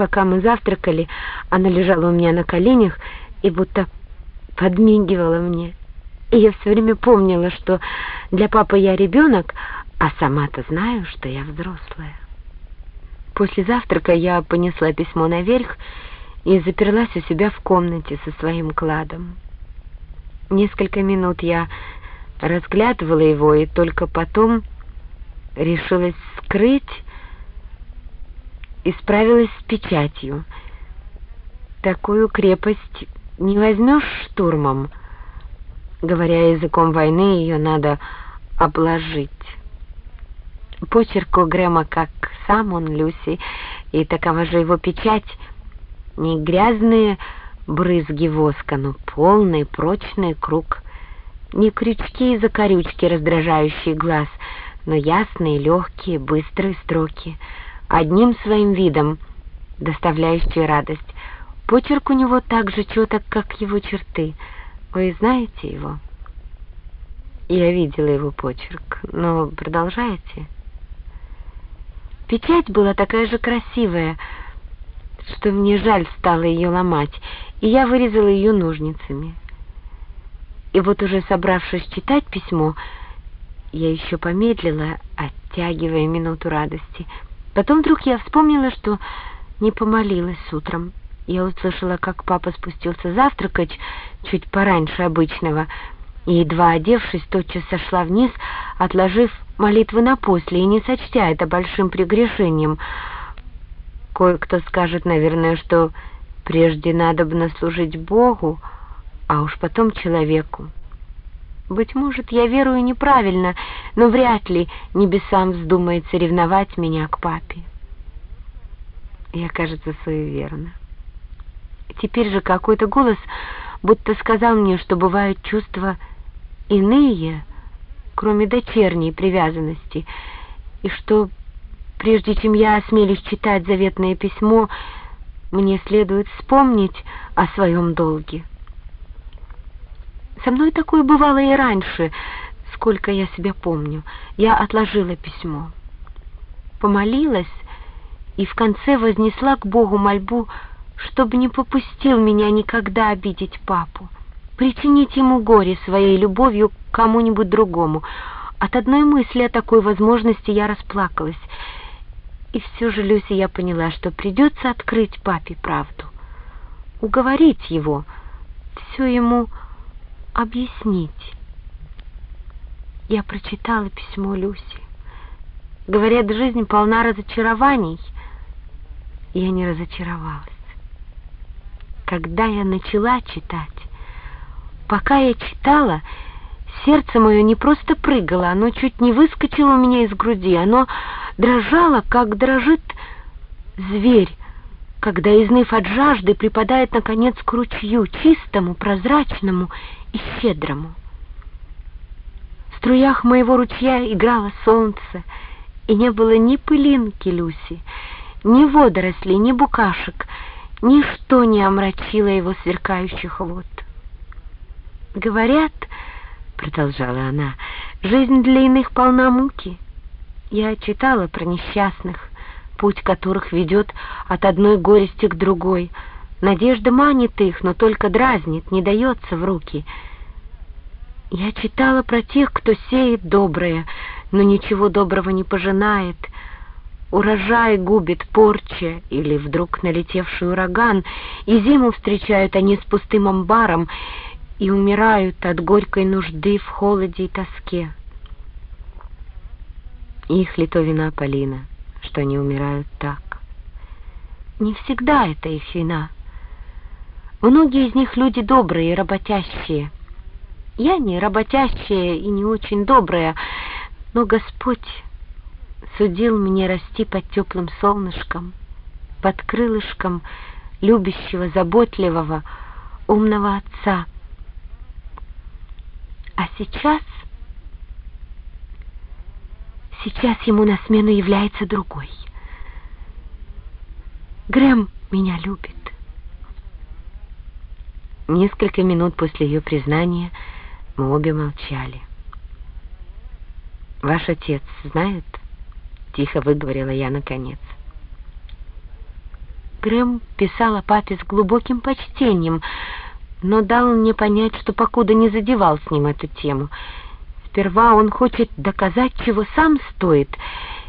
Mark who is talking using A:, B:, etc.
A: Пока мы завтракали, она лежала у меня на коленях и будто подмигивала мне. И я все время помнила, что для папы я ребенок, а сама-то знаю, что я взрослая. После завтрака я понесла письмо наверх и заперлась у себя в комнате со своим кладом. Несколько минут я разглядывала его и только потом решилась скрыть и справилась с печатью. Такую крепость не возьмешь штурмом. Говоря языком войны, ее надо обложить. Почерк у Грэма, как сам он, Люси, и такова же его печать, не грязные брызги воска, но полный прочный круг, не крючки и закорючки, раздражающие глаз, но ясные, легкие, быстрые строки, одним своим видом доставляющие радость. Почерк у него так же четок, как его черты. Вы знаете его? Я видела его почерк, но продолжайте. Печать была такая же красивая, что мне жаль стало ее ломать, и я вырезала ее ножницами. И вот уже собравшись читать письмо, я еще помедлила, оттягивая минуту радости. Потом вдруг я вспомнила, что не помолилась утром. Я услышала, как папа спустился завтракать чуть пораньше обычного, и, едва одевшись, тотчас сошла вниз, отложив молитвы на после и не сочтя это большим прегрешением. Кое-кто скажет, наверное, что прежде надо бы служить Богу, а уж потом человеку. Быть может, я верую неправильно, но вряд ли небесам вздумается ревновать меня к папе. Я, кажется, суеверна. Теперь же какой-то голос будто сказал мне, что бывают чувства иные, кроме дочерней привязанности, и что, прежде чем я осмелюсь читать заветное письмо, мне следует вспомнить о своем долге. Со мной такое бывало и раньше, сколько я себя помню. Я отложила письмо, помолилась и в конце вознесла к Богу мольбу, чтобы не попустил меня никогда обидеть папу, причинить ему горе своей любовью к кому-нибудь другому. От одной мысли о такой возможности я расплакалась. И все же, Люси, я поняла, что придется открыть папе правду, уговорить его, все ему объяснить. Я прочитала письмо Люси. Говорят, жизнь полна разочарований. Я не разочаровалась когда я начала читать. Пока я читала, сердце мое не просто прыгало, оно чуть не выскочило у меня из груди, оно дрожало, как дрожит зверь, когда, изныв от жажды, припадает, наконец, к ручью, чистому, прозрачному и щедрому. В струях моего ручья играло солнце, и не было ни пылинки Люси, ни водорослей, ни букашек — Ничто не омрачило его сверкающих вод. «Говорят, — продолжала она, — жизнь для иных полна муки. Я читала про несчастных, путь которых ведет от одной горести к другой. Надежда манит их, но только дразнит, не дается в руки. Я читала про тех, кто сеет доброе, но ничего доброго не пожинает — Урожай губит порча или вдруг налетевший ураган, и зиму встречают они с пустым амбаром и умирают от горькой нужды в холоде и тоске. Их ли то вина Полина, что они умирают так? Не всегда это их вина. Многие из них люди добрые работящие. Я не работящая и не очень добрая, но Господь судил мне расти под теплым солнышком, под крылышком любящего, заботливого, умного отца. А сейчас, сейчас ему на смену является другой. Грэм меня любит. Несколько минут после ее признания мы обе молчали. Ваш отец знает? — тихо выговорила я наконец. Грэм писал о папе с глубоким почтением, но дал мне понять, что покуда не задевал с ним эту тему. Сперва он хочет доказать, чего сам стоит —